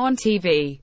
On TV